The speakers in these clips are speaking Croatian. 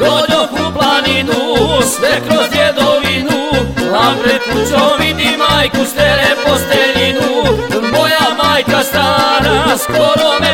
Dođoh u planinu, sve kroz djedovinu Lambre kućo vidi majku, stere posteljinu. Moja majka stara, skoro me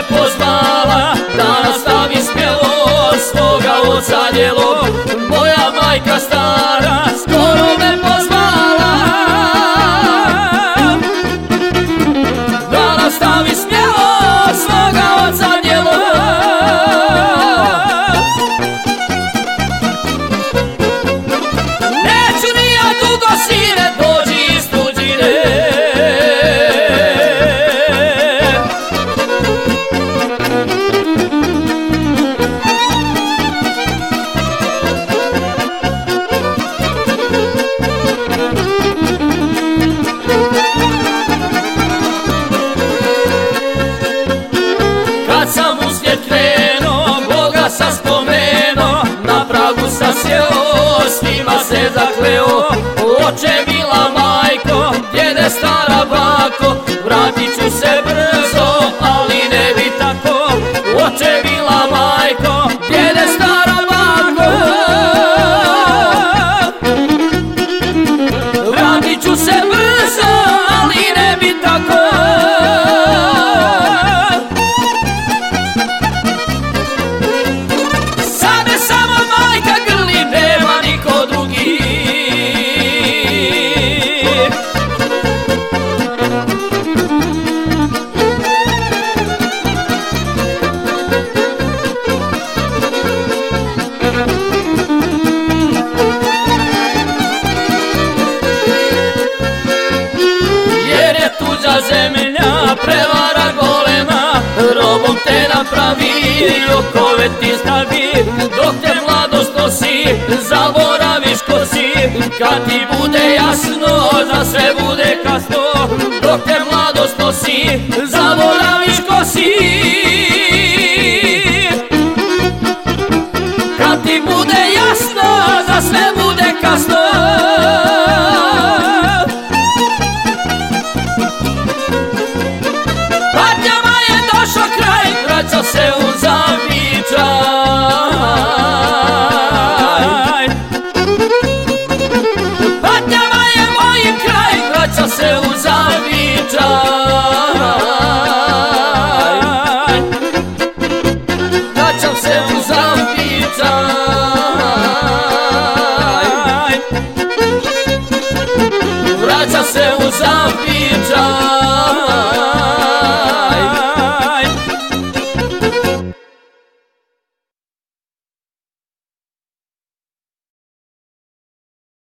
ti okove ti stavi Dok te mladost nosi, zaboraviš ko si. Kad ti bude jasno, za sve bude kasno Dok te mladost nosi, zaboraviš ko si. Moçambique.